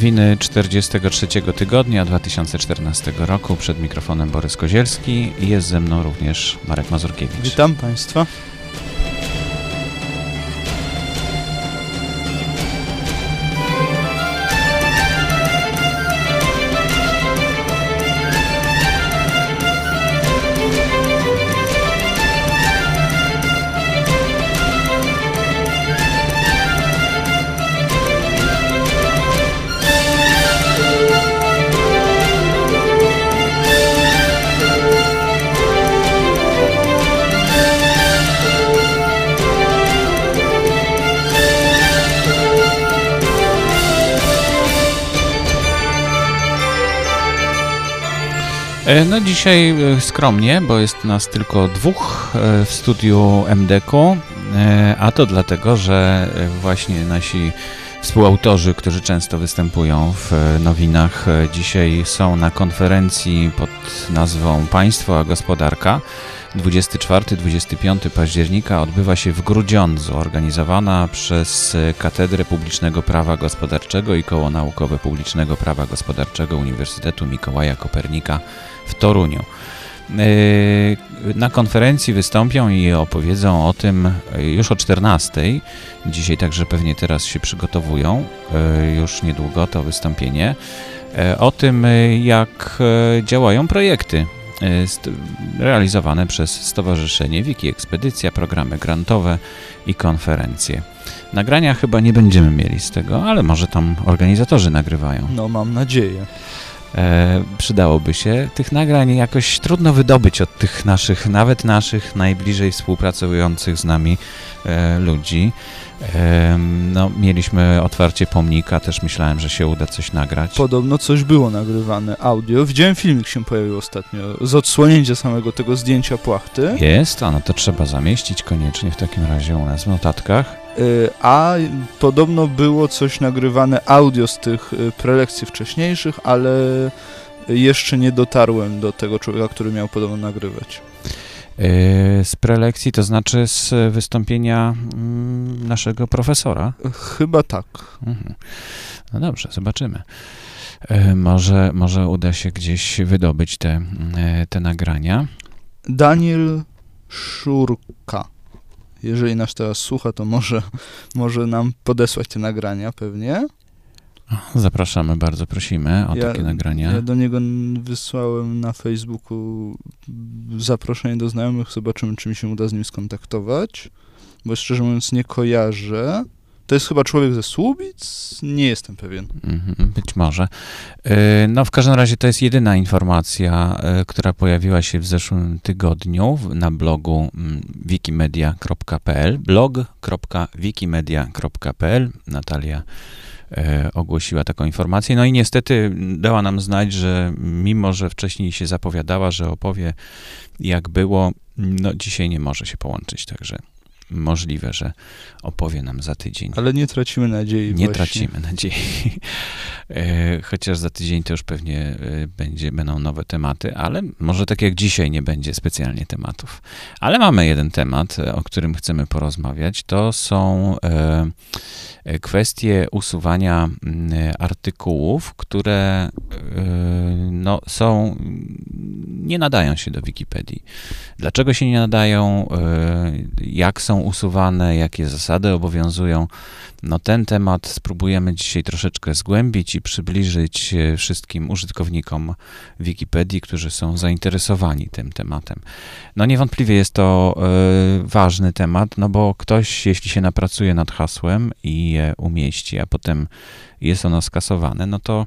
Nowiny 43 tygodnia 2014 roku. Przed mikrofonem Borys Kozielski i jest ze mną również Marek Mazurkiewicz. Witam Państwa. No dzisiaj e, skromnie, bo jest nas tylko dwóch e, w studiu MDK-u, a to dlatego, że właśnie nasi współautorzy, którzy często występują w nowinach, dzisiaj są na konferencji pod nazwą Państwo a Gospodarka. 24-25 października odbywa się w Grudziądzu, organizowana przez Katedrę Publicznego Prawa Gospodarczego i Koło Naukowe Publicznego Prawa Gospodarczego Uniwersytetu Mikołaja Kopernika w Toruniu. E, na konferencji wystąpią i opowiedzą o tym już o 14. Dzisiaj także pewnie teraz się przygotowują, e, już niedługo to wystąpienie, e, o tym jak działają projekty realizowane przez Stowarzyszenie Wiki Ekspedycja, programy grantowe i konferencje. Nagrania chyba nie będziemy mieli z tego, ale może tam organizatorzy nagrywają. No, mam nadzieję. E, przydałoby się. Tych nagrań jakoś trudno wydobyć od tych naszych, nawet naszych najbliżej współpracujących z nami e, ludzi. E, no, mieliśmy otwarcie pomnika, też myślałem, że się uda coś nagrać. Podobno coś było nagrywane, audio. Widziałem filmik się pojawił ostatnio z odsłonięcia samego tego zdjęcia płachty. Jest, a no to trzeba zamieścić koniecznie w takim razie u nas w notatkach. Y, a podobno było coś nagrywane audio z tych y, prelekcji wcześniejszych, ale jeszcze nie dotarłem do tego człowieka, który miał podobno nagrywać. Y, z prelekcji, to znaczy z wystąpienia mm, naszego profesora? Chyba tak. Mhm. No dobrze, zobaczymy. Może, może uda się gdzieś wydobyć te, te nagrania. Daniel Szurka jeżeli nas teraz słucha, to może, może nam podesłać te nagrania pewnie. Zapraszamy, bardzo prosimy o ja, takie nagrania. Ja do niego wysłałem na Facebooku zaproszenie do znajomych, zobaczymy, czy mi się uda z nim skontaktować, bo szczerze mówiąc nie kojarzę. To jest chyba człowiek ze Słubic? Nie jestem pewien. Mhm, być może. E, no, w każdym razie to jest jedyna informacja, e, która pojawiła się w zeszłym tygodniu na blogu mm, wikimedia.pl. blog.wikimedia.pl. Natalia ogłosiła taką informację. No i niestety dała nam znać, że mimo, że wcześniej się zapowiadała, że opowie jak było, no dzisiaj nie może się połączyć, także możliwe, że opowie nam za tydzień. Ale nie tracimy nadziei. Nie właśnie. tracimy nadziei. E, chociaż za tydzień to już pewnie e, będzie, będą nowe tematy, ale może tak jak dzisiaj nie będzie specjalnie tematów. Ale mamy jeden temat, e, o którym chcemy porozmawiać. To są kwestie usuwania mm, artykułów, które no, są, nie nadają się do Wikipedii. Dlaczego się nie nadają? Jak są usuwane? Jakie zasady obowiązują? No ten temat spróbujemy dzisiaj troszeczkę zgłębić i przybliżyć e, wszystkim użytkownikom Wikipedii, którzy są zainteresowani tym tematem. No niewątpliwie jest to y, ważny temat, no bo ktoś, jeśli się napracuje nad hasłem i je umieści, a potem jest ono skasowane, no to,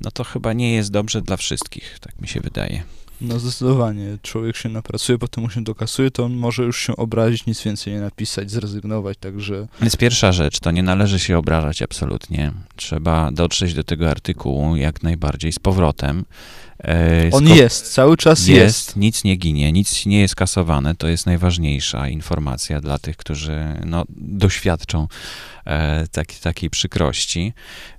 no to chyba nie jest dobrze dla wszystkich, tak mi się wydaje. No zdecydowanie. Człowiek się napracuje, potem mu się dokasuje, to on może już się obrazić, nic więcej nie napisać, zrezygnować, także... Jest pierwsza rzecz, to nie należy się obrażać absolutnie. Trzeba dotrzeć do tego artykułu jak najbardziej z powrotem. E, on jest, cały czas jest, jest. Nic nie ginie, nic nie jest kasowane. To jest najważniejsza informacja dla tych, którzy no, doświadczą e, tak, takiej przykrości.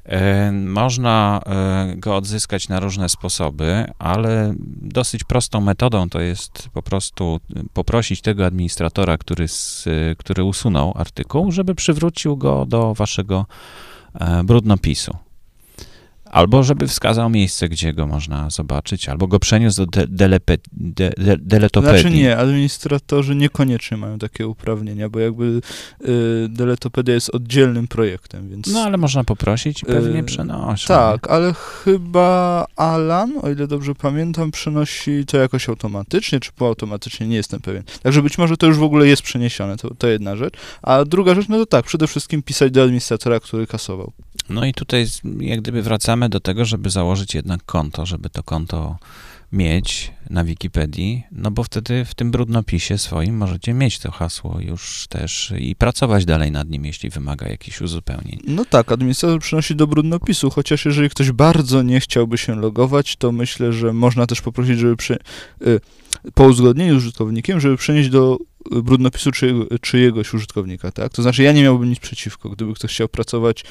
E, można e, go odzyskać na różne sposoby, ale dosyć prostą metodą to jest po prostu poprosić tego administratora, który, który usunął artykuł, żeby przywrócił go do waszego e, brudnopisu. Albo żeby wskazał miejsce, gdzie go można zobaczyć, albo go przeniósł do de, delepe, de, de, deletopedii. Znaczy nie, administratorzy niekoniecznie mają takie uprawnienia, bo jakby y, deletopedia jest oddzielnym projektem, więc... No ale można poprosić i pewnie Yy, przenoszą. Tak, ale chyba Alan, o ile dobrze pamiętam, przenosi to jakoś automatycznie, czy półautomatycznie, nie jestem pewien. Także być może to już w ogóle jest przeniesione, to, to jedna rzecz. A druga rzecz, no to tak, przede wszystkim pisać do administratora, który kasował. No i tutaj jak gdyby wracamy do tego, żeby założyć jednak konto, żeby to konto mieć na Wikipedii, no bo wtedy w tym brudnopisie swoim możecie mieć to hasło już też i pracować dalej nad nim, jeśli wymaga jakichś uzupełnień. No tak, administrator przynosi do brudnopisu, chociaż jeżeli ktoś bardzo nie chciałby się logować, to myślę, że można też poprosić, żeby przy, po uzgodnieniu z użytkownikiem, żeby przenieść do brudnopisu czyjego, czyjegoś użytkownika, tak? To znaczy ja nie miałbym nic przeciwko, gdyby ktoś chciał pracować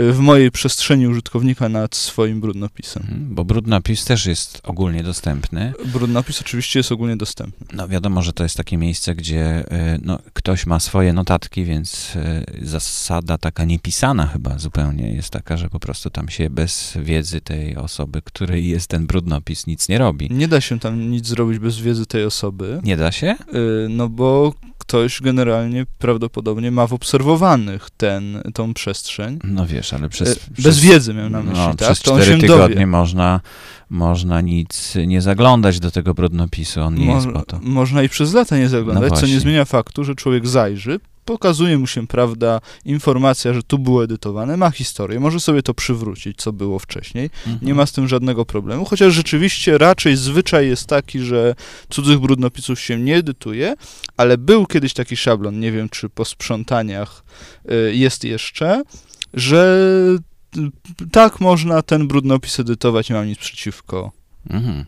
y, w mojej przestrzeni użytkownika nad swoim brudnopisem. Mhm, Bo brudnopis też jest ogólnie dostępny. Brudnopis oczywiście jest ogólnie dostępny. No wiadomo, że to jest takie miejsce, gdzie y, no, ktoś ma swoje notatki, więc y, zasada taka niepisana chyba zupełnie jest taka, że po prostu tam się bez wiedzy tej osoby, której jest ten brudnopis, nic nie robi. Nie da się tam nic zrobić bez wiedzy tej osoby, Nie da się? no bo ktoś generalnie prawdopodobnie ma w obserwowanych ten, tą przestrzeń. No wiesz, ale przez... E, przez Bez wiedzy miałem na myśli, no, tak? Przez To cztery tygodnie dowie. można, można nic nie zaglądać do tego brudnopisu, on nie jest Mo- po to. Można i przez lata nie zaglądać, No co nie zmienia faktu, że człowiek zajrzy, pokazuje mu się, prawda, informacja, że tu było edytowane, ma historię, może sobie to przywrócić, co było wcześniej, Mhm. nie ma z tym żadnego problemu, chociaż rzeczywiście raczej zwyczaj jest taki, że cudzych brudnopisów się nie edytuje, ale był kiedyś taki szablon, nie wiem, czy po sprzątaniach y, jest jeszcze, że y, tak można ten brudnopis edytować, nie mam nic przeciwko. Mhm.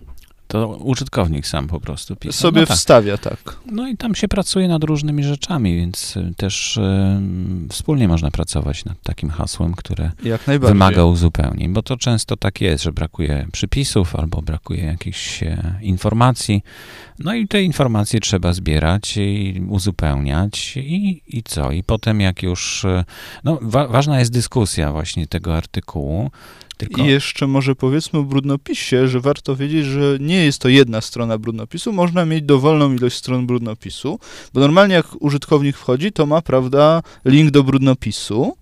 To użytkownik sam po prostu pisał. Sobie no, tak. wstawia, tak. no i tam się pracuje nad różnymi rzeczami, więc y, też y, wspólnie można pracować nad takim hasłem, które wymaga uzupełnień, bo to często tak jest, że brakuje przypisów albo brakuje jakichś e, informacji. No i te informacje trzeba zbierać i uzupełniać i, i co? I potem jak już, e, no wa- ważna jest dyskusja właśnie tego artykułu, tylko I jeszcze może powiedzmy o brudnopisie, że warto wiedzieć, że nie jest to jedna strona brudnopisu, można mieć dowolną ilość stron brudnopisu, bo normalnie jak użytkownik wchodzi, to ma, prawda, link do brudnopisu,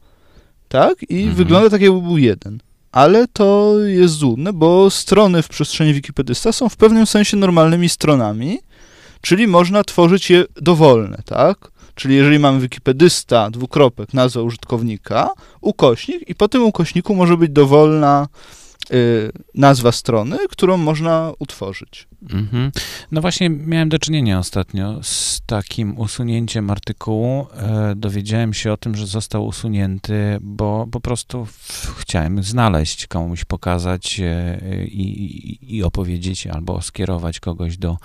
tak? I Mhm. wygląda tak, jakby był jeden. Ale to jest złudne, bo strony w przestrzeni Wikipedysta są w pewnym sensie normalnymi stronami, czyli można tworzyć je dowolne, tak? Czyli jeżeli mamy wikipedysta, dwukropek, nazwa użytkownika, ukośnik i po tym ukośniku może być dowolna y, nazwa strony, którą można utworzyć. Mhm. No właśnie miałem do czynienia ostatnio z takim usunięciem artykułu. E, dowiedziałem się o tym, że został usunięty, bo po prostu chciałem znaleźć, komuś pokazać e, i, i, opowiedzieć albo skierować kogoś do,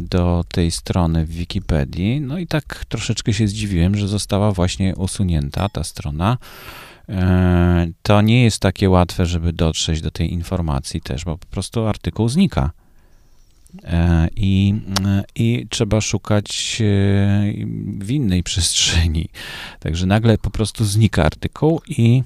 do tej strony w Wikipedii. No i tak troszeczkę się zdziwiłem, że została właśnie usunięta ta strona. E, To nie jest takie łatwe, żeby dotrzeć do tej informacji też, bo po prostu artykuł znika. E, I, I trzeba szukać e, w innej przestrzeni. Także nagle po prostu znika artykuł i,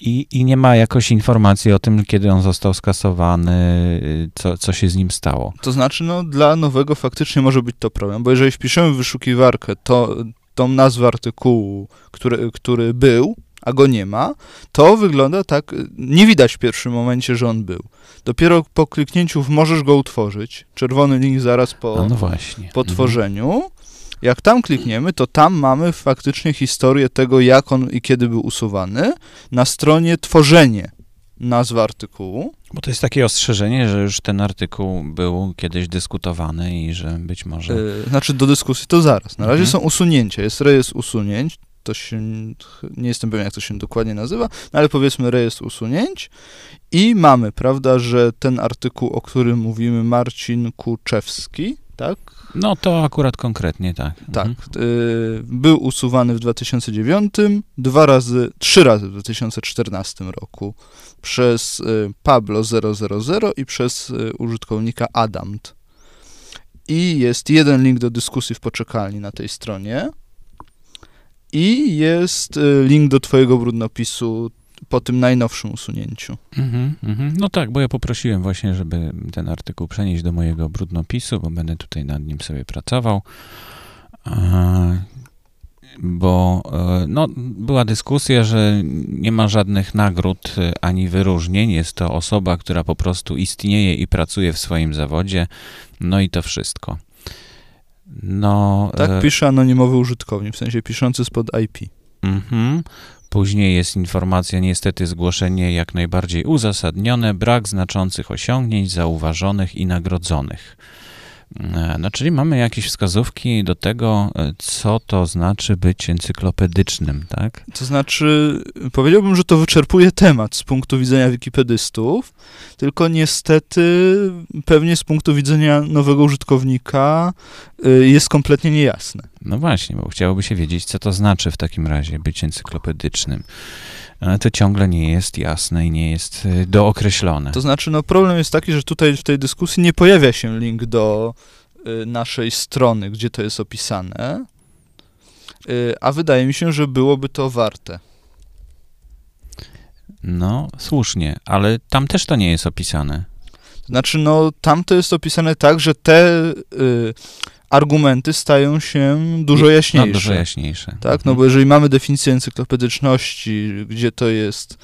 i, i nie ma jakoś informacji o tym, kiedy on został skasowany, co, co się z nim stało. To znaczy, no, dla nowego faktycznie może być to problem, bo jeżeli wpiszemy w wyszukiwarkę to, tą nazwę artykułu, który, który był, a go nie ma, to wygląda tak, nie widać w pierwszym momencie, że on był. Dopiero po kliknięciu w możesz go utworzyć, czerwony link zaraz po, No, no po tworzeniu, jak tam klikniemy, to tam mamy faktycznie historię tego, jak on i kiedy był usuwany. Na stronie tworzenie nazwa artykułu. Bo to jest takie ostrzeżenie, że już ten artykuł był kiedyś dyskutowany i że być może. Yy, znaczy do dyskusji to zaraz. Na razie Mhm. są usunięcia. Jest rejestr usunięć. To się, nie jestem pewien, jak to się dokładnie nazywa, no ale powiedzmy rejestr usunięć i mamy, prawda, że ten artykuł, o którym mówimy, Marcin Kuczewski, tak? No to akurat konkretnie tak. Tak. Mhm. y, był usuwany w 2009, dwa razy, trzy razy w 2014 roku przez y, Pablo 000 i przez y, użytkownika Adamt. I jest jeden link do dyskusji w poczekalni na tej stronie. I jest y, link do twojego brudnopisu po tym najnowszym usunięciu. Mhm, mhm. No tak, bo ja poprosiłem właśnie, żeby ten artykuł przenieść do mojego brudnopisu, bo będę tutaj nad nim sobie pracował. E, Bo e, no, była dyskusja, że nie ma żadnych nagród e, ani wyróżnień. Jest to osoba, która po prostu istnieje i pracuje w swoim zawodzie. No i to wszystko. No, Tak pisze anonimowy użytkownik, w sensie piszący spod IP. Mhm. Później jest informacja, niestety zgłoszenie jak najbardziej uzasadnione, brak znaczących osiągnięć zauważonych i nagrodzonych. E, No, czyli mamy jakieś wskazówki do tego, e, co to znaczy być encyklopedycznym, tak? To znaczy, powiedziałbym, że to wyczerpuje temat z punktu widzenia wikipedystów, tylko niestety pewnie z punktu widzenia nowego użytkownika jest kompletnie niejasne. No właśnie, bo chciałoby się wiedzieć, co to znaczy w takim razie być encyklopedycznym. Ale to ciągle nie jest jasne i nie jest e, dookreślone. To znaczy, no problem jest taki, że tutaj w tej dyskusji nie pojawia się link do y, naszej strony, gdzie to jest opisane, y, a wydaje mi się, że byłoby to warte. No, słusznie, ale tam też to nie jest opisane. Znaczy, no tam to jest opisane tak, że te y, argumenty stają się dużo jaśniejsze. No, dużo jaśniejsze. Tak, no Mhm. bo jeżeli mamy definicję encyklopedyczności, gdzie to jest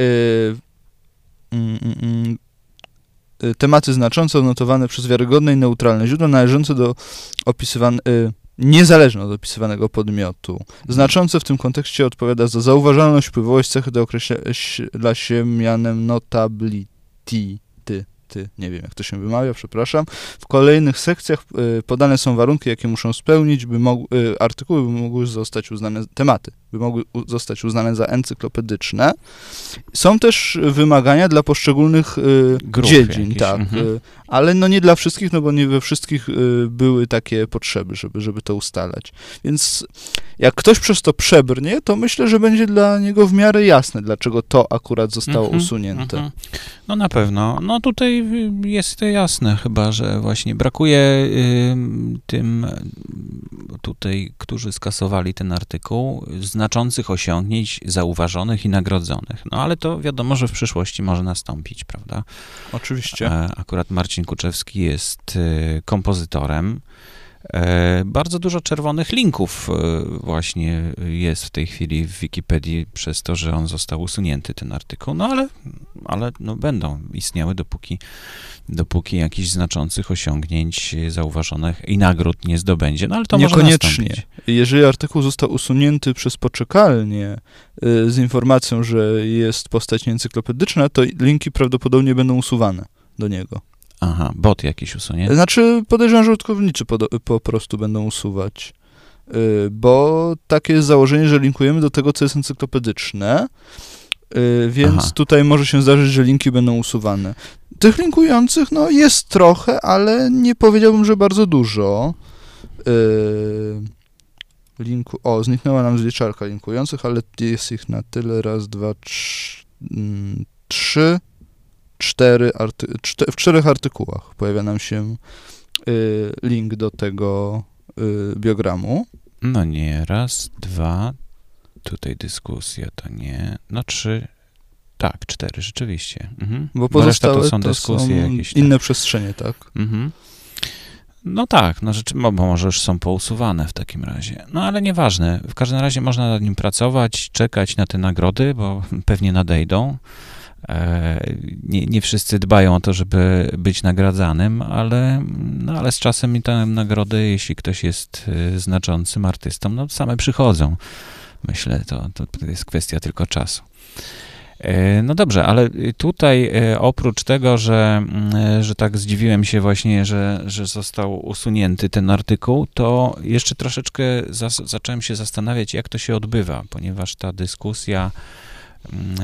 y, mm, mm, mm, y, tematy znaczące odnotowane przez wiarygodne i neutralne źródła należące do opisywanego, y, niezależne od opisywanego podmiotu. Znaczące w tym kontekście odpowiada za zauważalność, wpływowość cechy do określa się mianem notability. Ty, nie wiem jak to się wymawia, przepraszam. W kolejnych sekcjach y, podane są warunki, jakie muszą spełnić, by mog, y, artykuły by mogły zostać uznane, tematy by mogły zostać uznane za encyklopedyczne. Są też wymagania dla poszczególnych y, Grup dziedzin, tak, mhm. ale no nie dla wszystkich, no bo nie we wszystkich były takie potrzeby, żeby, żeby to ustalać. Więc jak ktoś przez to przebrnie, to myślę, że będzie dla niego w miarę jasne, dlaczego to akurat zostało Mhm, usunięte. mhm. No na pewno. No tutaj y, jest to jasne chyba, że właśnie brakuje ym, tym tutaj, którzy skasowali ten artykuł, znaczących osiągnięć zauważonych i nagrodzonych. No ale to wiadomo, że w przyszłości może nastąpić, prawda? Oczywiście. E, Akurat Marcin Kuczewski jest y, kompozytorem. E, Bardzo dużo czerwonych linków e, właśnie jest w tej chwili w Wikipedii przez to, że on został usunięty, ten artykuł. No ale, ale no będą istniały, dopóki, dopóki jakichś znaczących osiągnięć zauważonych i nagród nie zdobędzie. No ale to może Niekoniecznie. Jeżeli artykuł został usunięty przez poczekalnię y, z informacją, że jest postać nieencyklopedyczna, to linki prawdopodobnie będą usuwane do niego. Aha, bot jakiś usunie. Znaczy, podejrzewam, że użytkownicy po, po prostu będą usuwać. Y, bo takie jest założenie, że linkujemy do tego, co jest encyklopedyczne, y, więc Aha. tutaj może się zdarzyć, że linki będą usuwane. Tych linkujących, no, jest trochę, ale nie powiedziałbym, że bardzo dużo. Y, linku, o, zniknęła nam zliczarka linkujących, ale jest ich na tyle, raz, dwa, trz, mm, trzy, cztery, arty, czte, w czterech artykułach pojawia nam się y, link do tego y, biogramu. No nie, raz, dwa, tutaj dyskusja, to nie, no trzy, tak, cztery, rzeczywiście. Mhm. Bo Bo pozostałe to są dyskusje jakieś. tak. inne przestrzenie, tak. Mhm. No tak, no rzeczy, bo bo może już są pousuwane w takim razie. No ale nieważne, w każdym razie można nad nim pracować, czekać na te nagrody, bo pewnie nadejdą. E, nie, nie wszyscy dbają o to, żeby być nagradzanym, ale, no, ale z czasem i te nagrody, jeśli ktoś jest e, znaczącym artystą, no same przychodzą. Myślę, to, to jest kwestia tylko czasu. E, No dobrze, ale tutaj oprócz tego, że, mm, że tak zdziwiłem się właśnie, że, że został usunięty ten artykuł, to jeszcze troszeczkę zacząłem się zastanawiać, jak to się odbywa, ponieważ ta dyskusja mm,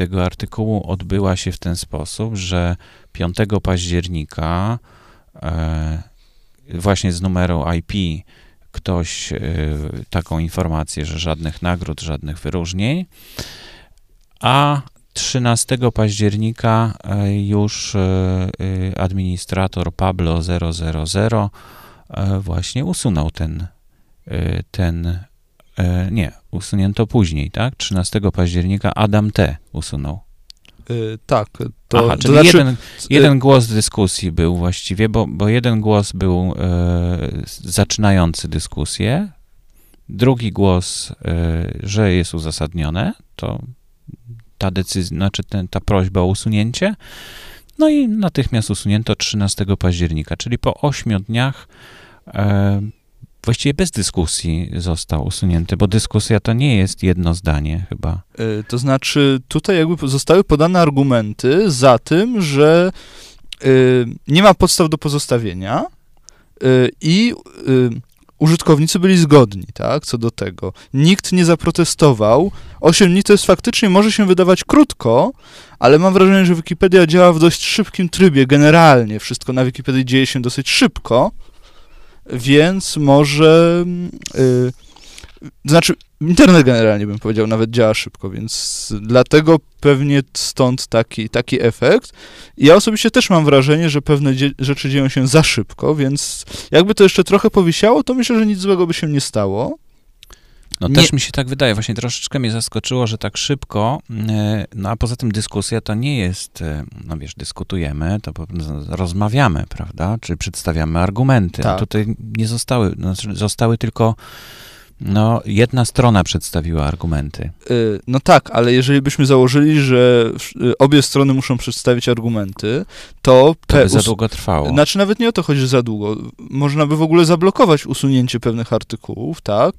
tego artykułu odbyła się w ten sposób, że 5 października e, właśnie z numeru IP ktoś e, taką informację, że żadnych nagród, żadnych wyróżnień, a 13 października e, już administrator Pablo 000 e, właśnie usunął ten, ten nie, usunięto później, tak? 13 października Adam T. usunął. Y, tak, to, Aha, to czyli znaczy, jeden, jeden głos dyskusji był właściwie, bo, bo jeden głos był e, zaczynający dyskusję, drugi głos, e, że jest uzasadnione, to ta decyzja, znaczy ten, ta prośba o usunięcie, no i natychmiast usunięto 13 października, czyli po 8 dniach e, właściwie bez dyskusji został usunięty, bo dyskusja to nie jest jedno zdanie chyba. y, to znaczy tutaj jakby zostały podane argumenty za tym, że y, nie ma podstaw do pozostawienia y, i użytkownicy byli zgodni, tak, co do tego. Nikt nie zaprotestował. 8 dni to jest faktycznie, może się wydawać krótko, ale mam wrażenie, że Wikipedia działa w dość szybkim trybie. Generalnie wszystko na Wikipedii dzieje się dosyć szybko, więc może. Y, znaczy, internet generalnie bym powiedział, nawet działa szybko, więc dlatego pewnie stąd taki, taki efekt. Ja osobiście też mam wrażenie, że pewne dzie- rzeczy dzieją się za szybko, więc jakby to jeszcze trochę powisiało, to myślę, że nic złego by się nie stało. No Nie- też mi się tak wydaje, właśnie troszeczkę mnie zaskoczyło, że tak szybko, e, no a poza tym dyskusja to nie jest, e, no wiesz, dyskutujemy, to rozmawiamy, prawda, czy przedstawiamy argumenty. Tak. A tutaj nie zostały, znaczy zostały tylko, no jedna strona przedstawiła argumenty. Y, No tak, ale jeżeli byśmy założyli, że obie strony muszą przedstawić argumenty, to, To by za długo trwało. Znaczy nawet nie o to chodzi, że za długo. Można by w ogóle zablokować usunięcie pewnych artykułów, tak?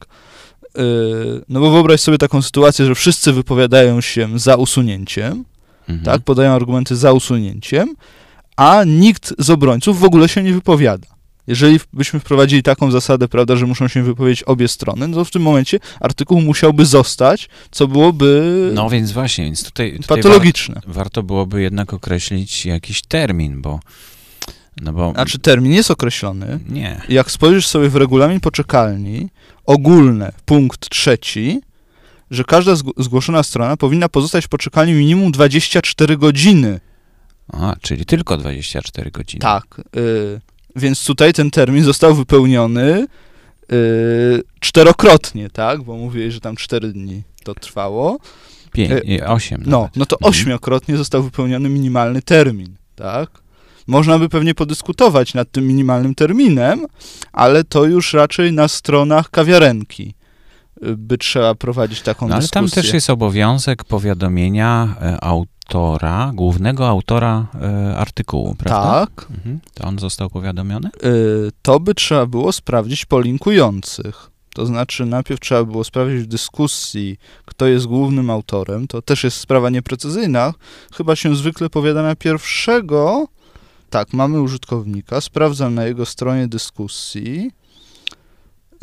Yy, No bo wyobraź sobie taką sytuację, że wszyscy wypowiadają się za usunięciem, Mhm. tak? Podają argumenty za usunięciem, a nikt z obrońców w ogóle się nie wypowiada. Jeżeli byśmy wprowadzili taką zasadę, prawda, że muszą się wypowiedzieć obie strony, no to w tym momencie artykuł musiałby zostać, co byłoby No więc właśnie, więc tutaj, tutaj patologiczne. war, warto byłoby jednak określić jakiś termin, bo, no bo, Znaczy termin jest określony, nie, jak spojrzysz sobie w regulamin poczekalni, ogólne, punkt trzeci, że każda zg- zgłoszona strona powinna pozostać w poczekalni minimum 24 godziny. a, czyli tylko 24 godziny. Tak. Y, więc tutaj ten termin został wypełniony y, czterokrotnie, tak? Bo mówię, że tam 4 dni to trwało. Pięć, E, nie, osiem No, nawet. no to Mhm. ośmiokrotnie został wypełniony minimalny termin, tak? Można by pewnie podyskutować nad tym minimalnym terminem, ale to już raczej na stronach kawiarenki y, by trzeba prowadzić taką No, ale dyskusję. tam też jest obowiązek powiadomienia e, autora, głównego autora e, artykułu, prawda? Tak, Mhm. To on został powiadomiony? y, to by trzeba było sprawdzić po linkujących. To znaczy, najpierw trzeba było sprawdzić w dyskusji, kto jest głównym autorem. To też jest sprawa nieprecyzyjna. Chyba się zwykle powiadamia pierwszego. Tak, mamy użytkownika, sprawdzam na jego stronie dyskusji.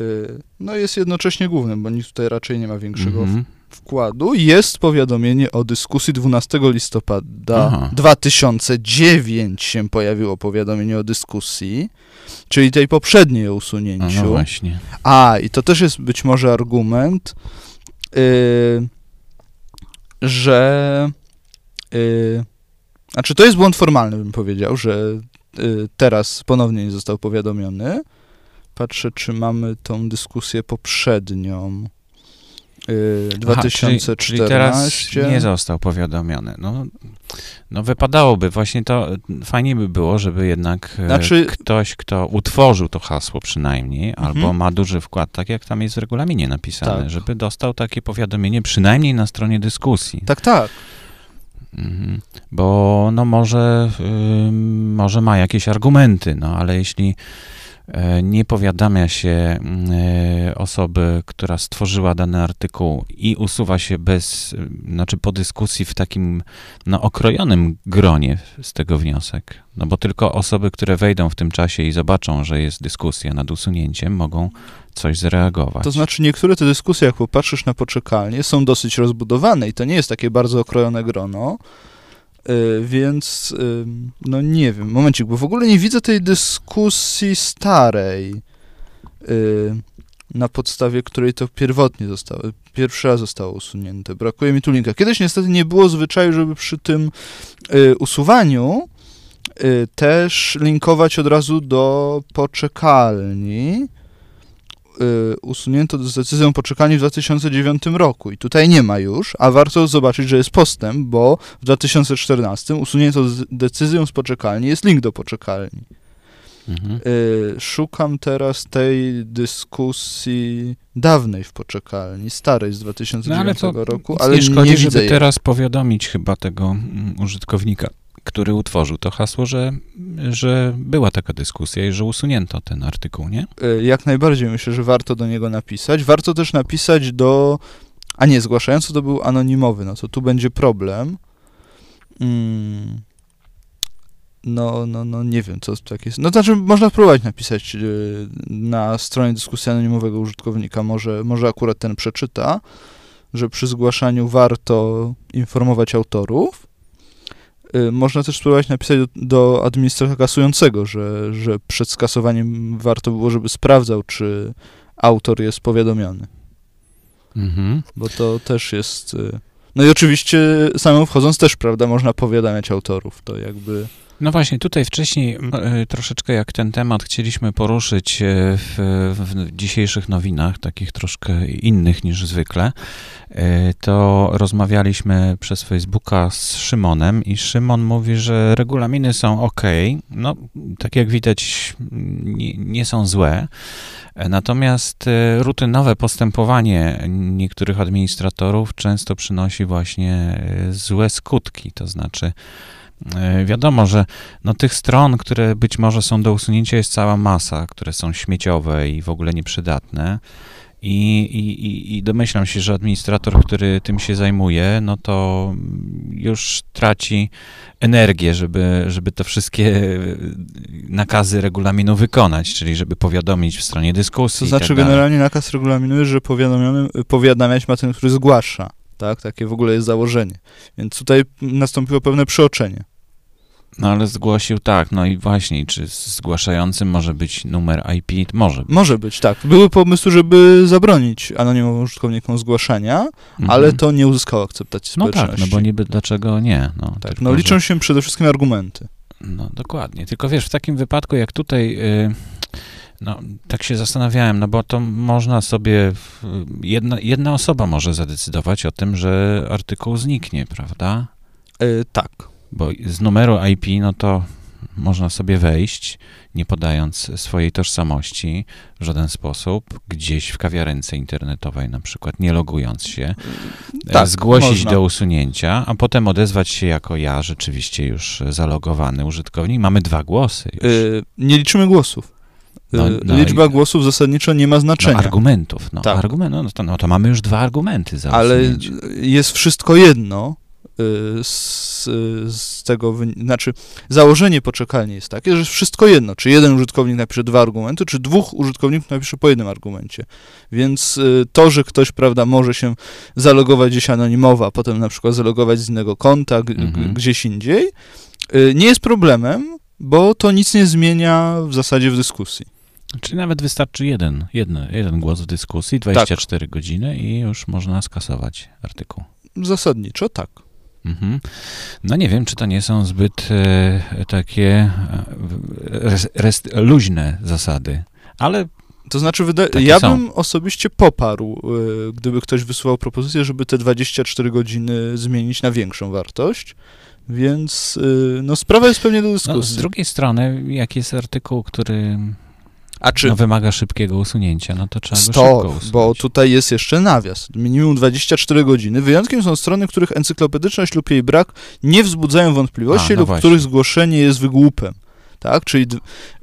Y, No jest jednocześnie głównym, bo nikt tutaj raczej nie ma większego Mhm. wkładu. Jest powiadomienie o dyskusji 12 listopada Aha. 2009 się pojawiło powiadomienie o dyskusji, czyli tej poprzedniej o usunięciu. no właśnie. A, i to też jest być może argument, yy, że. Yy, znaczy, to jest błąd formalny, bym powiedział, że yy, teraz ponownie nie został powiadomiony. Patrzę, czy mamy tą dyskusję poprzednią. Yy, Aha, czyli, 2014. czyli teraz nie został powiadomiony. No, no wypadałoby, właśnie to e, fajnie by było, żeby jednak e, Znaczy- ktoś, kto utworzył to hasło przynajmniej, Mhm. albo ma duży wkład, tak jak tam jest w regulaminie napisane, Tak. żeby dostał takie powiadomienie przynajmniej na stronie dyskusji. Tak, tak. Mhm. Bo no może, może ma jakieś argumenty, no ale jeśli nie powiadamia się mm, e, osoby, która stworzyła dany artykuł i usuwa się bez, y, znaczy po dyskusji w takim no, okrojonym gronie z tego wniosek. No bo tylko osoby, które wejdą w tym czasie i zobaczą, że jest dyskusja nad usunięciem, mogą coś zareagować. To znaczy, niektóre te dyskusje, jak popatrzysz na poczekalnie, są dosyć rozbudowane i to nie jest takie bardzo okrojone grono. Y, Więc, ym, no nie wiem, momencik, bo w ogóle nie widzę tej dyskusji starej, y, na podstawie której to pierwotnie zostało, pierwszy raz zostało usunięte. Brakuje mi tu linka. Kiedyś niestety nie było zwyczaju, żeby przy tym usuwaniu też linkować od razu do poczekalni. Y, usunięto z decyzją poczekalni w 2009 roku i tutaj nie ma już, a warto zobaczyć, że jest postęp, bo w 2014 usunięto z decyzją z poczekalni, jest link do poczekalni. Mhm. Y, szukam teraz tej dyskusji dawnej w poczekalni, starej z 2009 No ale to roku, nic ale nie szkodzi, nie żeby widzę jej. teraz powiadomić chyba tego mm, użytkownika, który utworzył to hasło, że, że była taka dyskusja i że usunięto ten artykuł, nie? Y, Jak najbardziej myślę, że warto do niego napisać. Warto też napisać do. A nie, zgłaszający to był anonimowy, no to tu będzie problem. Mm. No, no, no, nie wiem, co tak jest. No, to znaczy, można spróbować napisać y, na stronie dyskusji anonimowego użytkownika. Może, może akurat ten przeczyta, że przy zgłaszaniu warto informować autorów. Y, Można też spróbować napisać do, do administratora kasującego, że, że przed skasowaniem warto było, żeby sprawdzał, czy autor jest powiadomiony, Mhm. bo to też jest... y, No i oczywiście samemu wchodząc też, prawda, można powiadamiać autorów, to jakby... No właśnie, tutaj wcześniej e, troszeczkę jak ten temat chcieliśmy poruszyć e, w, w dzisiejszych nowinach, takich troszkę innych niż zwykle, e, to rozmawialiśmy przez Facebooka z Szymonem i Szymon mówi, że regulaminy są ok, no tak jak widać nie, nie są złe, natomiast rutynowe postępowanie niektórych administratorów często przynosi właśnie złe skutki, to znaczy Wiadomo, że no, tych stron, które być może są do usunięcia, jest cała masa, które są śmieciowe i w ogóle nieprzydatne. I, i, i- domyślam się, że administrator, który tym się zajmuje, no to już traci energię, żeby, żeby te wszystkie e, nakazy regulaminu wykonać, czyli żeby powiadomić w stronie dyskusji. To znaczy tak generalnie nakaz regulaminuje, że powiadomiony, powiadamiać ma ten, który zgłasza, tak? Takie w ogóle jest założenie. Więc tutaj nastąpiło pewne przeoczenie. No ale zgłosił tak, no i właśnie, czy zgłaszającym może być numer IP? Może być. Może być, tak. Były pomysły, żeby zabronić anonimowym użytkownikom zgłaszania, Mhm. ale to nie uzyskało akceptacji No społeczności. tak, no bo niby dlaczego nie? No, Tak, tylko, no liczą się przede wszystkim argumenty. No dokładnie. Tylko wiesz, w takim wypadku jak tutaj, y, no tak się zastanawiałem, no bo to można sobie, jedna, jedna osoba może zadecydować o tym, że artykuł zniknie, prawda? E, tak. Bo z numeru IP, no to można sobie wejść, nie podając swojej tożsamości w żaden sposób, gdzieś w kawiarence internetowej na przykład, nie logując się, e, Tak, zgłosić można. do usunięcia, a potem odezwać się jako ja, rzeczywiście już zalogowany użytkownik. Mamy dwa głosy. E, nie liczymy głosów. No, no Liczba i- głosów zasadniczo nie ma No, znaczenia, argumentów. No, Tak. argument, no, to, no to mamy już dwa argumenty za ale usunięcie. jest wszystko jedno e, z, z tego, znaczy założenie poczekalni jest takie, że jest wszystko jedno, czy jeden użytkownik napisze dwa argumenty, czy dwóch użytkowników napisze po jednym argumencie. Więc e, to, że ktoś, prawda, może się zalogować gdzieś anonimowo, a potem na przykład zalogować z innego konta, Mhm. gdzieś indziej, nie jest problemem, bo to nic nie zmienia w zasadzie w dyskusji. Czyli nawet wystarczy jeden, jeden, jeden głos w dyskusji, 24 godziny i już można skasować artykuł. Zasadniczo tak. Mhm. No nie wiem, czy to nie są zbyt e, takie e, res, res, luźne zasady, ale To znaczy, wyda- ja są. bym osobiście poparł, y, gdyby ktoś wysyłał propozycję, żeby te 24 godziny zmienić na większą wartość. Więc y, no, sprawa jest pewnie do no, dyskusji. z drugiej strony, jak jest artykuł, który A czy no, wymaga szybkiego usunięcia, no to trzeba go szybko usunąć. bo tutaj jest jeszcze nawias. Minimum 24 godziny. Wyjątkiem są strony, których encyklopedyczność lub jej brak nie wzbudzają wątpliwości A, no lub właśnie. których zgłoszenie jest wygłupem. Tak? Czyli,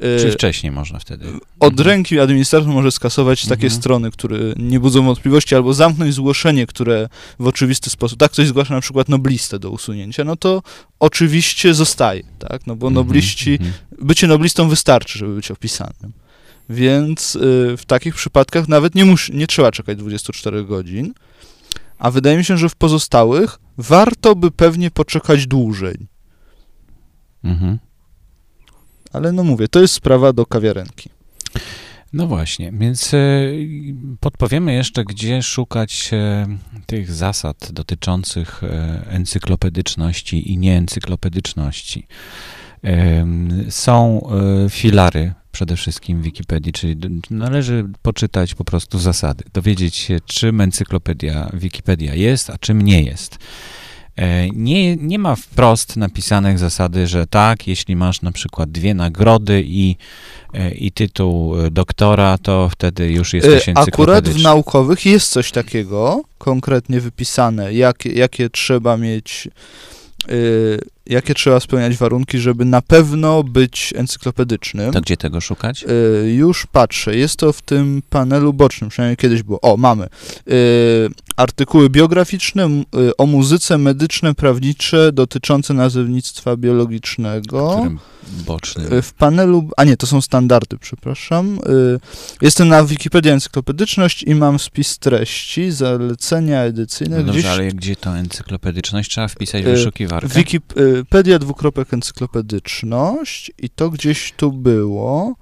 y, Czyli wcześniej można wtedy. Od Mhm. ręki administrator może skasować takie Mhm. strony, które nie budzą wątpliwości, albo zamknąć zgłoszenie, które w oczywisty sposób, tak ktoś zgłasza na przykład noblistę do usunięcia, no to oczywiście zostaje, tak, no bo Mhm, nobliści, mhm. bycie noblistą wystarczy, żeby być opisanym. Więc y, w takich przypadkach nawet nie, mus, nie trzeba czekać 24 godzin, a wydaje mi się, że w pozostałych warto by pewnie poczekać dłużej. Mhm. Ale no mówię, to jest sprawa do kawiarenki. No właśnie, więc e, podpowiemy jeszcze, gdzie szukać e, tych zasad dotyczących encyklopedyczności i nieencyklopedyczności. Są filary przede wszystkim Wikipedii, czyli należy poczytać po prostu zasady, dowiedzieć się, czym encyklopedia Wikipedia jest, a czym nie jest. E, Nie, nie ma wprost napisanych zasady, że tak, jeśli masz na przykład dwie nagrody i, e, i tytuł e, doktora, to wtedy już jesteś Akurat w naukowych jest coś takiego, konkretnie wypisane, jakie, jakie trzeba mieć, jakie trzeba spełniać warunki, żeby na pewno być encyklopedycznym. To gdzie tego szukać? Y, już patrzę, jest to w tym panelu bocznym, przynajmniej kiedyś było. O, mamy. Y, artykuły biograficzne y, o muzyce medyczne, prawnicze dotyczące nazewnictwa biologicznego. Którym bocznym? W panelu, a nie, to są standardy, przepraszam. Jestem na Wikipedii Encyklopedyczność i mam spis treści, zalecenia edycyjne. No dobrze, Gdzieś ale gdzie to encyklopedyczność? Trzeba wpisać w wyszukiwarkę. Wikipedia dwukropek encyklopedyczność i to gdzieś tu było.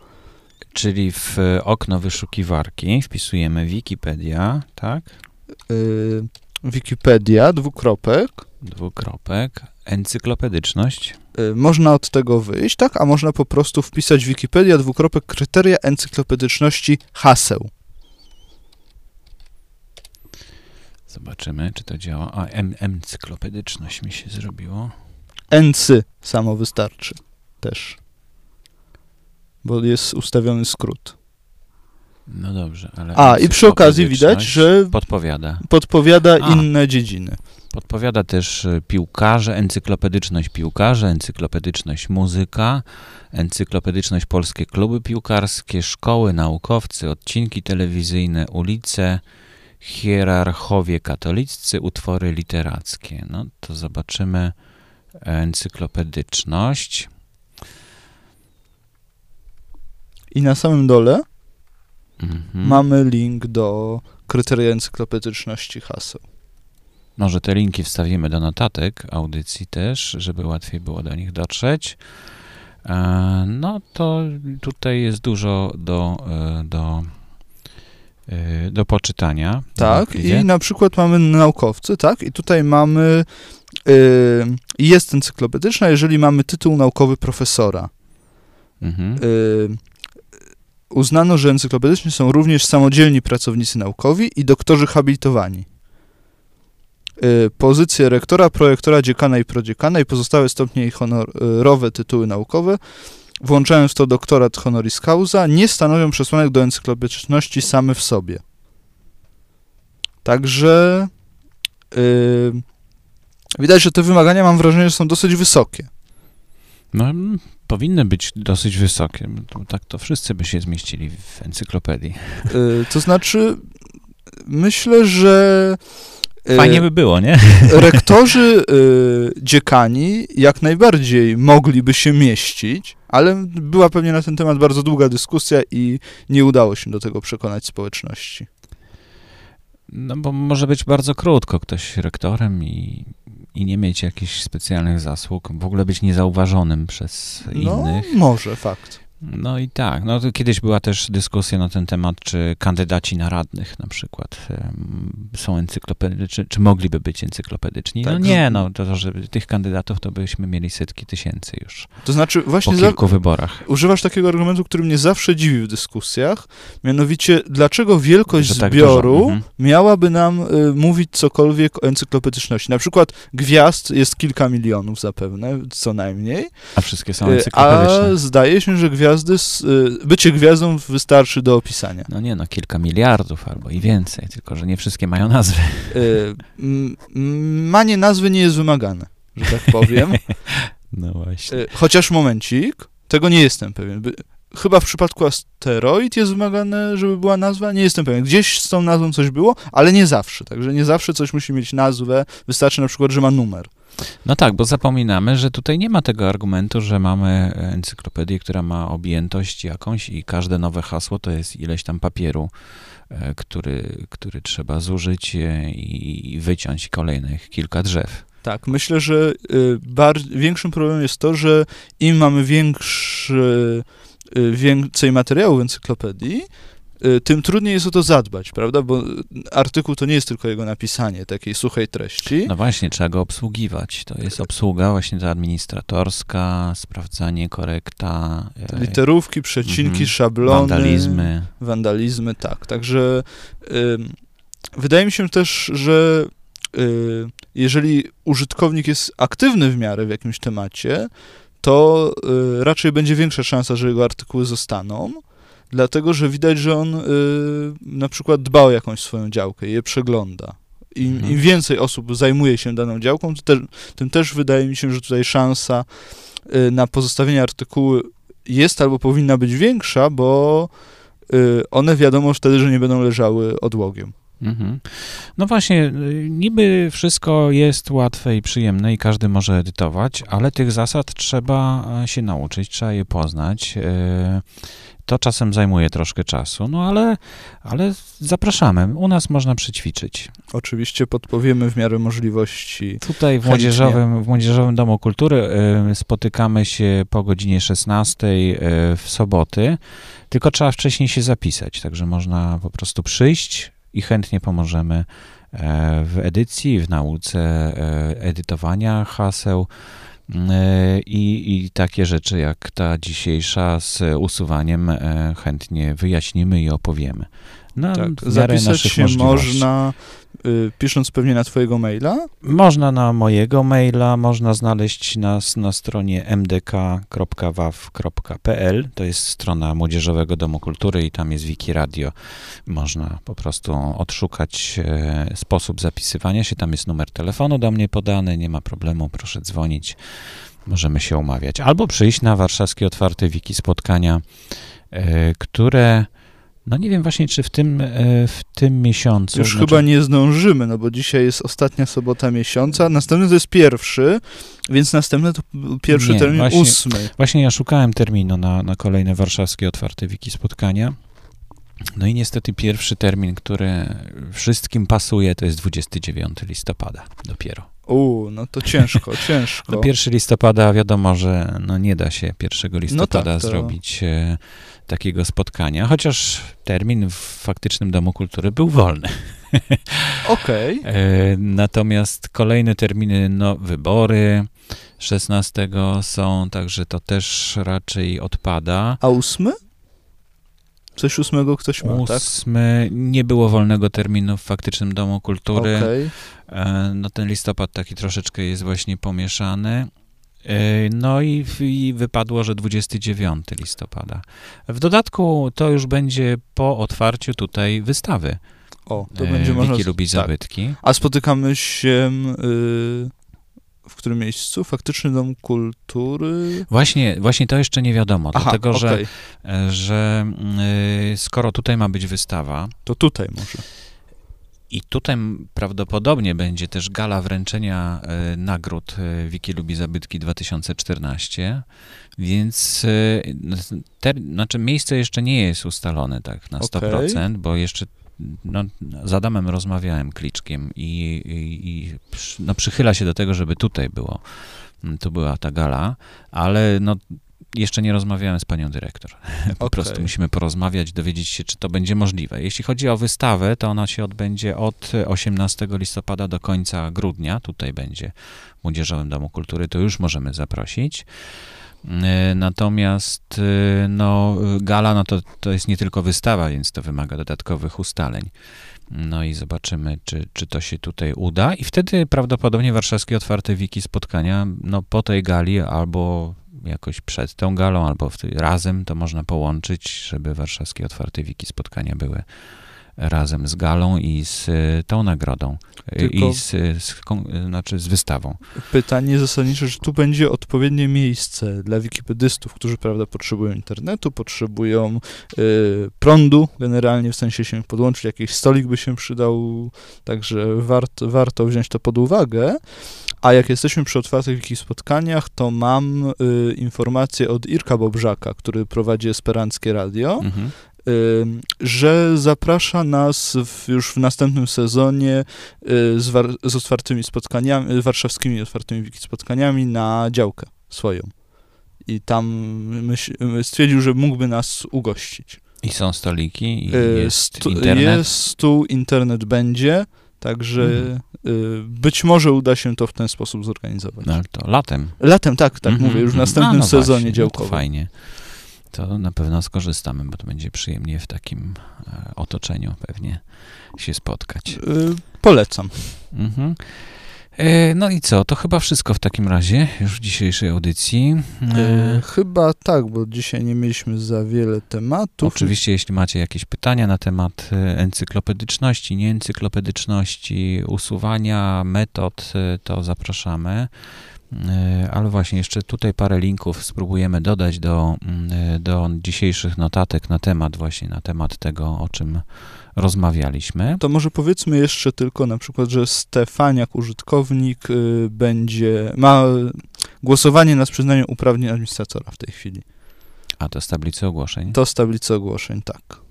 Czyli w e, okno wyszukiwarki wpisujemy Wikipedia, tak? Y, Wikipedia dwukropek. Dwukropek, encyklopedyczność. Y, Można od tego wyjść, tak? A można po prostu wpisać Wikipedia dwukropek kryteria encyklopedyczności haseł. Zobaczymy, czy to działa. A, encyklopedyczność mi się zrobiło. Ency samo wystarczy też. Bo jest ustawiony skrót. No dobrze, ale. A, i przy okazji widać, że Podpowiada. podpowiada A. inne dziedziny. Podpowiada też e, piłkarze, encyklopedyczność piłkarze, encyklopedyczność muzyka, encyklopedyczność polskie kluby piłkarskie, szkoły, naukowcy, odcinki telewizyjne, ulice, hierarchowie katoliccy, utwory literackie. No to zobaczymy encyklopedyczność. I na samym dole Mhm. mamy link do kryteria encyklopedyczności haseł. Może te linki wstawimy do notatek audycji też, żeby łatwiej było do nich dotrzeć. E, No to tutaj jest dużo do, e, do, e, do poczytania. Tak, i na przykład mamy naukowcy, tak, i tutaj mamy, jest encyklopedyczna, jeżeli mamy tytuł naukowy profesora. Mhm. Y, uznano, że encyklopedyczni są również samodzielni pracownicy naukowi i doktorzy habilitowani. Y, pozycje rektora, projektora, dziekana i prodziekana i pozostałe stopnie i honorowe tytuły naukowe, włączając w to doktorat honoris causa, nie stanowią przesłanek do encyklopedyczności same w sobie. Także y, widać, że te wymagania, mam wrażenie, że są dosyć wysokie. No, mm, powinny być dosyć wysokie. Tak to wszyscy by się zmieścili w encyklopedii. Y, to znaczy, myślę, że y, Fajnie by było, nie? rektorzy y, dziekani jak najbardziej mogliby się mieścić, ale była pewnie na ten temat bardzo długa dyskusja i nie udało się do tego przekonać społeczności. No bo może być bardzo krótko ktoś rektorem i, i nie mieć jakichś specjalnych zasług, w ogóle być niezauważonym przez No, innych. może, fakt. No i tak, no kiedyś była też dyskusja na ten temat, czy kandydaci na radnych na przykład są encyklopedyczni, czy, czy mogliby być encyklopedyczni. No Tak, nie, że- no to, że tych kandydatów to byśmy mieli setki tysięcy już To znaczy, po właśnie za, kilku wyborach. używasz takiego argumentu, który mnie zawsze dziwi w dyskusjach, mianowicie, dlaczego wielkość tak zbioru dużo, mhm. miałaby nam y, mówić cokolwiek o encyklopedyczności. Na przykład gwiazd jest kilka milionów zapewne, co najmniej, A wszystkie są y, encyklopedyczne. a zdaje się, że gwiazdy, y, bycie gwiazdą wystarczy do opisania. No nie, no kilka miliardów albo i więcej, tylko że nie wszystkie mają nazwy. Y, Manie nazwy nie jest wymagane, że tak powiem. No właśnie. Y, Chociaż momencik, tego nie jestem pewien. Chyba w przypadku asteroid jest wymagane, żeby była nazwa? Nie jestem pewien. Gdzieś z tą nazwą coś było, ale nie zawsze. Także nie zawsze coś musi mieć nazwę. Wystarczy na przykład, że ma numer. No tak, bo zapominamy, że tutaj nie ma tego argumentu, że mamy encyklopedię, która ma objętość jakąś i każde nowe hasło to jest ileś tam papieru, e, który, który trzeba zużyć e, i wyciąć kolejnych kilka drzew. Tak, myślę, że bar- większym problemem jest to, że im mamy większy, więcej materiału w encyklopedii, tym trudniej jest o to zadbać, prawda? Bo artykuł to nie jest tylko jego napisanie takiej suchej treści. No właśnie, trzeba go obsługiwać. To jest obsługa właśnie ta administratorska, sprawdzanie, korekta. e, Literówki, przecinki, Mhm. szablony. Wandalizmy. Wandalizmy, tak. Także ym, wydaje mi się też, że y, jeżeli użytkownik jest aktywny w miarę w jakimś temacie, to y, raczej będzie większa szansa, że jego artykuły zostaną, dlatego że widać, że on y, na przykład dba o jakąś swoją działkę i je przegląda. Im, Mhm. Im więcej osób zajmuje się daną działką, to te, tym też wydaje mi się, że tutaj szansa y, na pozostawienie artykułu jest albo powinna być większa, bo y, one wiadomo wtedy, że nie będą leżały odłogiem. Mhm. No właśnie, y, niby wszystko jest łatwe i przyjemne i każdy może edytować, ale tych zasad trzeba e, się nauczyć, trzeba je poznać. To czasem zajmuje troszkę czasu, no ale, ale zapraszamy. U nas można przećwiczyć. Oczywiście podpowiemy w miarę możliwości. Tutaj w młodzieżowym, w młodzieżowym Domu Kultury y, spotykamy się po godzinie 16 y, w soboty, tylko trzeba wcześniej się zapisać, także można po prostu przyjść i chętnie pomożemy e, w edycji, w nauce e, edytowania haseł i, i takie rzeczy jak ta dzisiejsza z usuwaniem e, chętnie wyjaśnimy i opowiemy. No, Tak, zapisać się możliwości. można pisząc pewnie na twojego maila. Można na mojego maila, można znaleźć nas na stronie mdk.waw.pl. To jest strona Młodzieżowego Domu Kultury i tam jest Wiki Radio. Można po prostu odszukać e, sposób zapisywania się. Tam jest numer telefonu do mnie podany, nie ma problemu, proszę dzwonić. Możemy się umawiać. Albo przyjść na warszawskie otwarte wiki spotkania, e, które no nie wiem właśnie, czy w tym, e, w tym miesiącu. Już znaczy- chyba nie zdążymy, no bo dzisiaj jest ostatnia sobota miesiąca, następny to jest pierwszy, więc następny to pierwszy Nie, termin właśnie- ósmy. Właśnie ja szukałem terminu na, na kolejne warszawskie otwarte wiki spotkania. No i niestety pierwszy termin, który wszystkim pasuje, to jest 29 listopada dopiero. U, no to ciężko, ciężko. No 1 listopada wiadomo, że no nie da się 1 listopada tak, to- zrobić e, takiego spotkania, chociaż termin w faktycznym Domu Kultury był wolny. Okej, E, Natomiast kolejne terminy, no wybory 16 są, także to też raczej odpada. a ósmy? Coś ósmego ktoś ma, tak? Ósmy, nie było wolnego terminu w faktycznym Domu Kultury. Okej. E, No ten listopad taki troszeczkę jest właśnie pomieszany. E, No i, i wypadło, że 29 listopada. W dodatku to już będzie po otwarciu tutaj wystawy. O, to będzie można... Wiki lubi tak. zabytki. A spotykamy się y, w którym miejscu? Faktyczny Dom Kultury? Właśnie, właśnie to jeszcze nie wiadomo, Aha, dlatego że, e, że y, skoro tutaj ma być wystawa, To tutaj może. I tutaj prawdopodobnie będzie też gala wręczenia e, nagród e, Wiki Lubi Zabytki 2014, więc e, n- te, znaczy miejsce jeszcze nie jest ustalone tak na 100%, bo jeszcze no, z Adamem rozmawiałem kliczkiem i, i, i no, przychyla się do tego, żeby tutaj było, tu była ta gala, ale no jeszcze nie rozmawiałem z panią dyrektor. Po Okej. prostu musimy porozmawiać, dowiedzieć się, czy to będzie możliwe. Jeśli chodzi o wystawę, to ona się odbędzie od 18 listopada do końca grudnia. Tutaj będzie w Młodzieżowym Domu Kultury, to już możemy zaprosić. E, Natomiast e, no, gala no to, to jest nie tylko wystawa, więc to wymaga dodatkowych ustaleń. No i zobaczymy, czy, czy to się tutaj uda. I wtedy prawdopodobnie warszawskie otwarte wiki spotkania, no po tej gali albo jakoś przed tą galą, albo w, razem to można połączyć, żeby warszawskie otwarte wiki spotkania były razem z galą i z y, tą nagrodą y, Tylko- i z, z, y, znaczy z wystawą. Pytanie zasadnicze, czy tu będzie odpowiednie miejsce dla wikipedystów, którzy, prawda, potrzebują internetu, potrzebują y, prądu, generalnie w sensie się podłączyć, jakiś stolik by się przydał, także warto, warto wziąć to pod uwagę. A jak jesteśmy przy otwartych wiki spotkaniach, to mam y, informację od Irka Bobrzaka, który prowadzi Esperanckie Radio, Mhm. Ym, że zaprasza nas w, już w następnym sezonie y, z, war, z otwartymi spotkaniami, y, warszawskimi otwartymi wiki spotkaniami na działkę swoją. I tam myśl, stwierdził, że mógłby nas ugościć. I są stoliki, i E, jest stu- internet. Jest stół, internet będzie, także Mhm. y, być może uda się to w ten sposób zorganizować. No, ale to latem. Latem, tak, tak Mhm, mówię, już w mhm. następnym A, no sezonie właśnie, No działkowym. to fajnie. To na pewno skorzystamy, bo to będzie przyjemnie w takim e, otoczeniu pewnie się spotkać. Y, polecam. Mhm. E, no i co? To chyba wszystko w takim razie już w dzisiejszej audycji. E, Y, chyba tak, bo dzisiaj nie mieliśmy za wiele tematów. Oczywiście, jeśli macie jakieś pytania na temat e, encyklopedyczności, nieencyklopedyczności, usuwania metod, e, to zapraszamy. E, Ale właśnie jeszcze tutaj parę linków spróbujemy dodać do, mm, e, do dzisiejszych notatek na temat właśnie, na temat tego, o czym rozmawialiśmy. To może powiedzmy jeszcze tylko na przykład, że Stefaniak, użytkownik, y, będzie, ma głosowanie nad przyznaniem uprawnień administratora w tej chwili. A to z tablicy ogłoszeń. To z tablicy ogłoszeń, tak.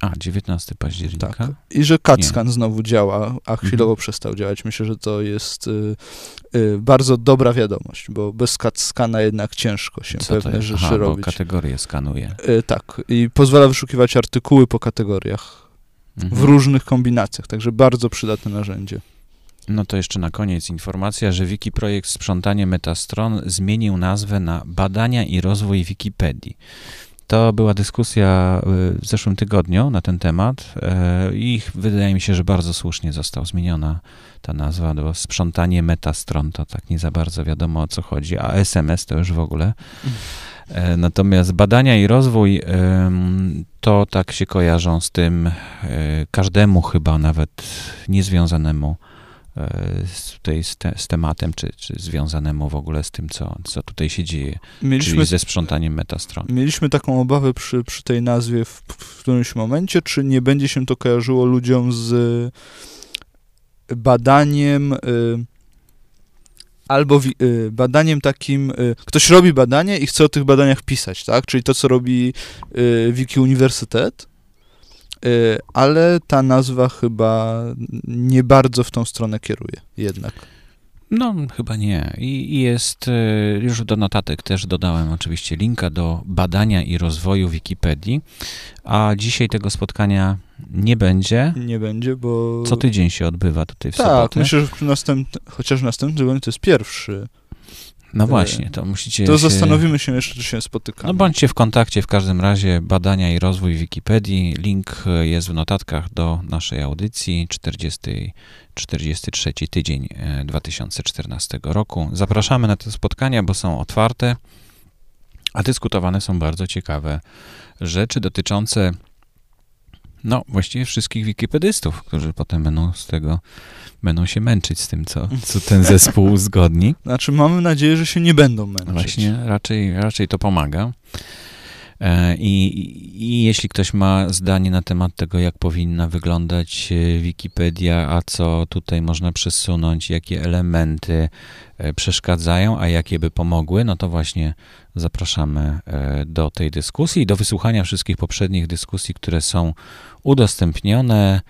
A, 19 października. tak. I że CADSCAN znowu działa, a chwilowo przestał działać. Myślę, że to jest y, y, bardzo dobra wiadomość, bo bez CADSCANa jednak ciężko się Co pewne rzeczy Aha, bo robić. kategorie skanuje. Y, tak, i pozwala wyszukiwać artykuły po kategoriach Mhm. w różnych kombinacjach, także bardzo przydatne narzędzie. No to jeszcze na koniec informacja, że Wikiprojekt Sprzątanie Metastron zmienił nazwę na Badania i Rozwój Wikipedii. To była dyskusja y, w zeszłym tygodniu na ten temat e, i wydaje mi się, że bardzo słusznie została zmieniona ta nazwa, bo sprzątanie metastron to tak nie za bardzo wiadomo o co chodzi, a SMS to już w ogóle. E, Natomiast badania i rozwój to tak się kojarzą z tym każdemu chyba nawet niezwiązanemu z, tutaj z, te, z tematem, czy, czy związanemu w ogóle z tym, co, co tutaj się dzieje, Mieliśmy, czyli ze sprzątaniem metastron. mieliśmy taką obawę przy, przy tej nazwie w, w którymś momencie, czy nie będzie się to kojarzyło ludziom z badaniem y, albo wi, badaniem takim, ktoś robi badanie i chce o tych badaniach pisać, tak? Czyli to, co robi Wiki Uniwersytet, ale ta nazwa chyba nie bardzo w tą stronę kieruje jednak. No, chyba nie. I, i jest, e, już do notatek też dodałem oczywiście linka do badania i rozwoju Wikipedii, a dzisiaj tego spotkania nie będzie. Nie będzie, bo... Co tydzień się odbywa tutaj w Tak, sobotę. myślę, że następny, chociaż w następnym tygodniu to jest pierwszy. No właśnie, to musicie To się... zastanowimy się jeszcze, czy się spotykamy. No bądźcie w kontakcie w każdym razie badania i rozwój Wikipedii. Link e, jest w notatkach do naszej audycji 40, 43 tydzień e, 2014 roku. Zapraszamy na te spotkania, bo są otwarte, a dyskutowane są bardzo ciekawe rzeczy dotyczące no właściwie wszystkich wikipedystów, którzy potem będą z tego będą się męczyć z tym, co, co ten zespół uzgodni. Znaczy, mamy nadzieję, że się nie będą męczyć. Właśnie raczej, raczej to pomaga. E, I, I jeśli ktoś ma zdanie na temat tego, jak powinna wyglądać e, Wikipedia, a co tutaj można przesunąć, jakie elementy e, przeszkadzają, a jakie by pomogły, no to właśnie zapraszamy do tej dyskusji i do wysłuchania wszystkich poprzednich dyskusji, które są udostępnione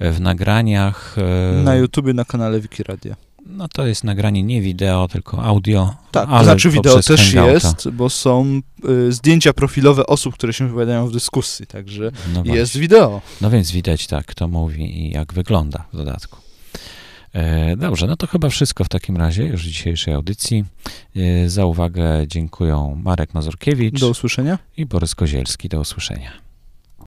w nagraniach. Na YouTubie, na kanale Wikiradia. No to jest nagranie nie wideo, tylko audio. Tak, ale to znaczy wideo też jest, bo są y, zdjęcia profilowe osób, które się wypowiadają w dyskusji, także No jest wideo. No więc widać tak, kto mówi i jak wygląda w dodatku. E, dobrze, no to chyba wszystko w takim razie już w dzisiejszej audycji. E, za uwagę dziękuję Marek Mazurkiewicz Do usłyszenia. i Borys Kozielski. Do usłyszenia.